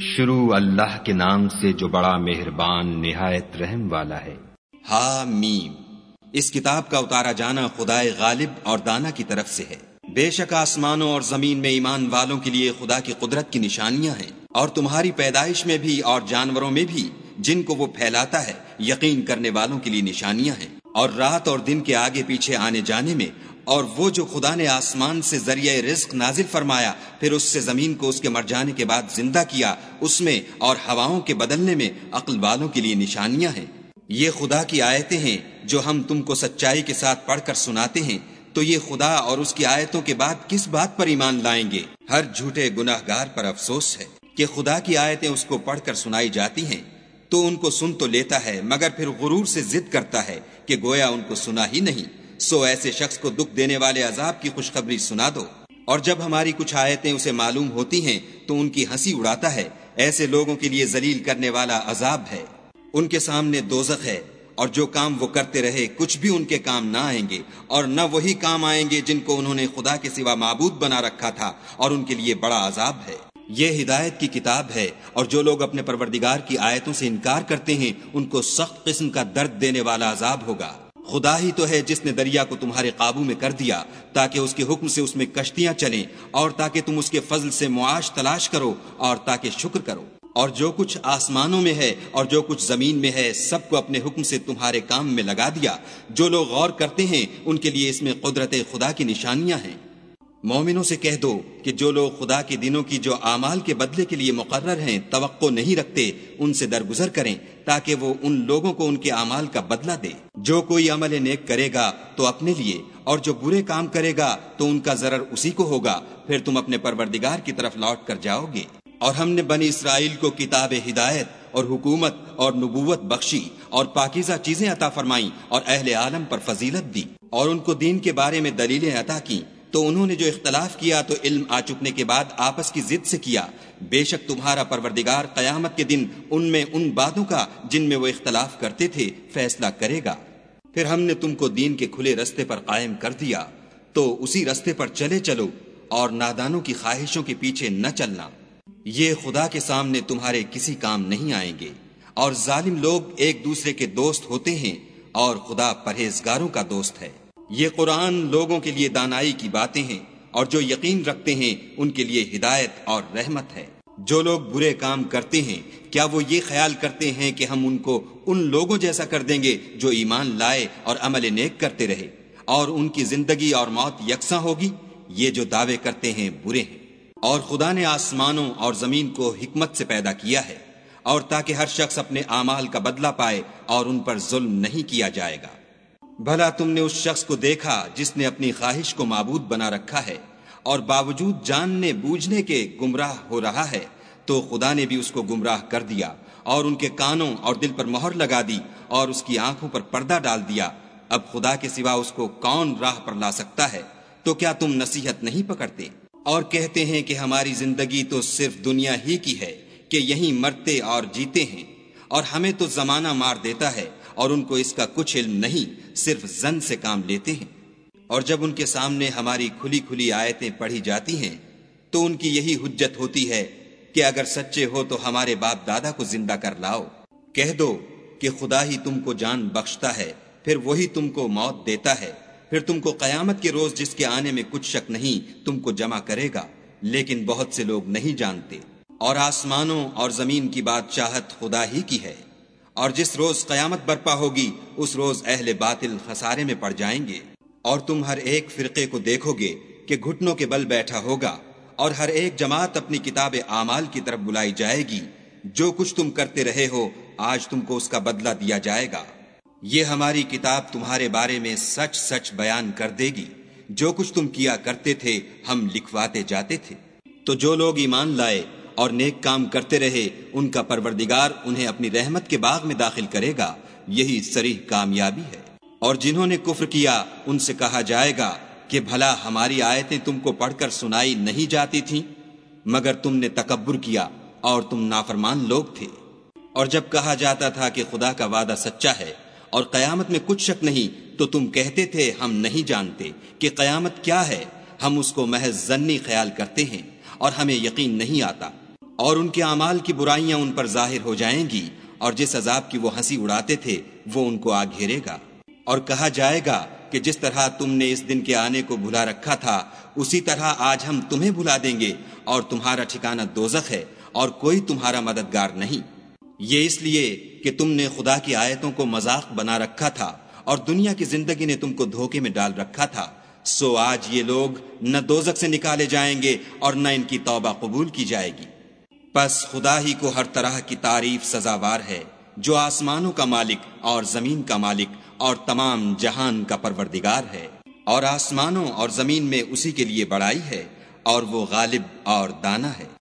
شروع اللہ کے نام سے جو بڑا مہربان نہایت رحم والا ہے۔ ہا میم اس کتاب کا اتارا جانا خدائے غالب اور دانا کی طرف سے ہے۔ بے شک آسمانوں اور زمین میں ایمان والوں کے لیے خدا کی قدرت کی نشانیاں ہیں۔ اور تمہاری پیدائش میں بھی اور جانوروں میں بھی جن کو وہ پھیلاتا ہے، یقین کرنے والوں کے لیے نشانیاں ہیں۔ اور رات اور دن کے آگے پیچھے آنے جانے میں اور وہ جو خدا نے آسمان سے ذریعہ رزق نازل فرمایا، پھر اس سے زمین کو اس کے مر جانے کے بعد زندہ کیا، اس میں اور ہواؤں کے بدلنے میں عقل والوں کے لیے نشانیاں ہیں۔ یہ خدا کی آیتیں ہیں جو ہم تم کو سچائی کے ساتھ پڑھ کر سناتے ہیں۔ تو یہ خدا اور اس کی آیتوں کے بعد کس بات پر ایمان لائیں گے؟ ہر جھوٹے گناہ گار پر افسوس ہے کہ خدا کی آیتیں اس کو پڑھ کر سنائی جاتی ہیں۔ تو ان کو سن تو لیتا ہے، مگر پھر غرور سے ضد کرتا ہے کہ گویا ان کو سنا ہی نہیں۔ سو ایسے شخص کو دکھ دینے والے عذاب کی خوشخبری سنا دو۔ اور جب ہماری کچھ آیتیں اسے معلوم ہوتی ہیں، تو ان کی ہنسی اڑاتا ہے۔ ایسے لوگوں کے لیے ذلیل کرنے والا عذاب ہے۔ ان کے سامنے دوزخ ہے۔ اور جو کام وہ کرتے رہے، کچھ بھی ان کے کام نہ آئیں گے۔ اور نہ وہی کام آئیں گے جن کو انہوں نے خدا کے سوا معبود بنا رکھا تھا۔ اور ان کے لیے بڑا عذاب ہے۔ یہ ہدایت کی کتاب ہے۔ اور جو لوگ اپنے پروردگار کی آیتوں سے انکار کرتے ہیں، ان کو سخت قسم کا درد دینے والا عذاب ہوگا۔ خدا ہی تو ہے جس نے دریا کو تمہارے قابو میں کر دیا، تاکہ اس کے حکم سے اس میں کشتیاں چلیں اور تاکہ تم اس کے فضل سے معاش تلاش کرو اور تاکہ شکر کرو۔ اور جو کچھ آسمانوں میں ہے اور جو کچھ زمین میں ہے، سب کو اپنے حکم سے تمہارے کام میں لگا دیا۔ جو لوگ غور کرتے ہیں، ان کے لیے اس میں قدرت خدا کی نشانیاں ہیں۔ مومنوں سے کہہ دو کہ جو لوگ خدا کے دنوں کی جو اعمال کے بدلے کے لیے مقرر ہیں، توقع نہیں رکھتے، ان سے درگزر کریں تاکہ وہ ان لوگوں کو ان کے اعمال کا بدلہ دے۔ جو کوئی عمل نیک کرے گا تو اپنے لیے، اور جو برے کام کرے گا تو ان کا ضرر اسی کو ہوگا۔ پھر تم اپنے پروردگار کی طرف لوٹ کر جاؤ گے۔ اور ہم نے بنی اسرائیل کو کتاب ہدایت اور حکومت اور نبوت بخشی اور پاکیزہ چیزیں عطا فرمائیں اور اہل عالم پر فضیلت دی اور ان کو دین کے بارے میں دلیلیں عطا کی تو انہوں نے جو اختلاف کیا تو علم آ چکنے کے بعد آپس کی ضد سے کیا۔ بے شک تمہارا پروردگار قیامت کے دن ان میں ان باتوں کا جن میں وہ اختلاف کرتے تھے فیصلہ کرے گا۔ پھر ہم نے تم کو دین کے کھلے رستے پر قائم کر دیا۔ تو اسی رستے پر چلے چلو اور نادانوں کی خواہشوں کے پیچھے نہ چلنا۔ یہ خدا کے سامنے تمہارے کسی کام نہیں آئیں گے۔ اور ظالم لوگ ایک دوسرے کے دوست ہوتے ہیں اور خدا پرہیزگاروں کا دوست ہے۔ یہ قرآن لوگوں کے لیے دانائی کی باتیں ہیں اور جو یقین رکھتے ہیں ان کے لیے ہدایت اور رحمت ہے۔ جو لوگ برے کام کرتے ہیں، کیا وہ یہ خیال کرتے ہیں کہ ہم ان کو ان لوگوں جیسا کر دیں گے جو ایمان لائے اور عمل نیک کرتے رہے؟ اور ان کی زندگی اور موت یکساں ہوگی؟ یہ جو دعوے کرتے ہیں برے ہیں۔ اور خدا نے آسمانوں اور زمین کو حکمت سے پیدا کیا ہے اور تاکہ ہر شخص اپنے اعمال کا بدلہ پائے اور ان پر ظلم نہیں کیا جائے گا۔ بھلا تم نے اس شخص کو دیکھا جس نے اپنی خواہش کو معبود بنا رکھا ہے، اور باوجود جاننے بوجھنے کے گمراہ ہو رہا ہے، تو خدا نے بھی اس کو گمراہ کر دیا اور ان کے کانوں اور دل پر مہر لگا دی اور اس کی آنکھوں پر پردہ ڈال دیا۔ اب خدا کے سوا اس کو کون راہ پر لا سکتا ہے؟ تو کیا تم نصیحت نہیں پکڑتے؟ اور کہتے ہیں کہ ہماری زندگی تو صرف دنیا ہی کی ہے، کہ یہیں مرتے اور جیتے ہیں، اور ہمیں تو زمانہ مار دیتا ہے۔ اور ان کو اس کا کچھ علم نہیں، صرف زن سے کام لیتے ہیں۔ اور جب ان کے سامنے ہماری کھلی کھلی آیتیں پڑھی جاتی ہیں، تو ان کی یہی حجت ہوتی ہے کہ اگر سچے ہو تو ہمارے باپ دادا کو زندہ کر لاؤ۔ کہہ دو کہ خدا ہی تم کو جان بخشتا ہے، پھر وہی تم کو موت دیتا ہے۔ پھر تم کو قیامت کے روز جس کے آنے میں کچھ شک نہیں، تم کو جمع کرے گا۔ لیکن بہت سے لوگ نہیں جانتے۔ اور آسمانوں اور زمین کی بادشاہت خدا ہی کی ہے۔ اور جس روز قیامت برپا ہوگی، اس روز اہل باطل خسارے میں پڑ جائیں گے۔ اور تم ہر ایک فرقے کو دیکھو گے کہ گھٹنوں کے بل بیٹھا ہوگا، اور ہر ایک جماعت اپنی کتاب اعمال کی طرف بلائی جائے گی۔ جو کچھ تم کرتے رہے ہو، آج تم کو اس کا بدلہ دیا جائے گا۔ یہ ہماری کتاب تمہارے بارے میں سچ سچ بیان کر دے گی۔ جو کچھ تم کیا کرتے تھے، ہم لکھواتے جاتے تھے۔ تو جو لوگ ایمان لائے اور نیک کام کرتے رہے، ان کا پروردگار انہیں اپنی رحمت کے باغ میں داخل کرے گا۔ یہی سریح کامیابی ہے۔ اور جنہوں نے کفر کیا، ان سے کہا جائے گا کہ بھلا ہماری آیتیں تم کو پڑھ کر سنائی نہیں جاتی تھیں، مگر تم نے تکبر کیا اور تم نافرمان لوگ تھے۔ اور جب کہا جاتا تھا کہ خدا کا وعدہ سچا ہے اور قیامت میں کچھ شک نہیں، تو تم کہتے تھے، ہم نہیں جانتے کہ قیامت کیا ہے۔ ہم اس کو محض زنی خیال کرتے ہیں اور ہمیں یقین نہیں آتا۔ اور ان کے اعمال کی برائیاں ان پر ظاہر ہو جائیں گی، اور جس عذاب کی وہ ہنسی اڑاتے تھے، وہ ان کو آ گھیرے گا۔ اور کہا جائے گا کہ جس طرح تم نے اس دن کے آنے کو بھلا رکھا تھا، اسی طرح آج ہم تمہیں بھلا دیں گے، اور تمہارا ٹھکانہ دوزخ ہے، اور کوئی تمہارا مددگار نہیں۔ یہ اس لیے کہ تم نے خدا کی آیتوں کو مذاق بنا رکھا تھا، اور دنیا کی زندگی نے تم کو دھوکے میں ڈال رکھا تھا۔ سو آج یہ لوگ نہ دوزک سے نکالے جائیں گے، اور نہ ان کی توبہ قبول کی جائے گی۔ پس خدا ہی کو ہر طرح کی تعریف سزاوار ہے، جو آسمانوں کا مالک اور زمین کا مالک اور تمام جہان کا پروردگار ہے۔ اور آسمانوں اور زمین میں اسی کے لیے بڑائی ہے، اور وہ غالب اور دانا ہے۔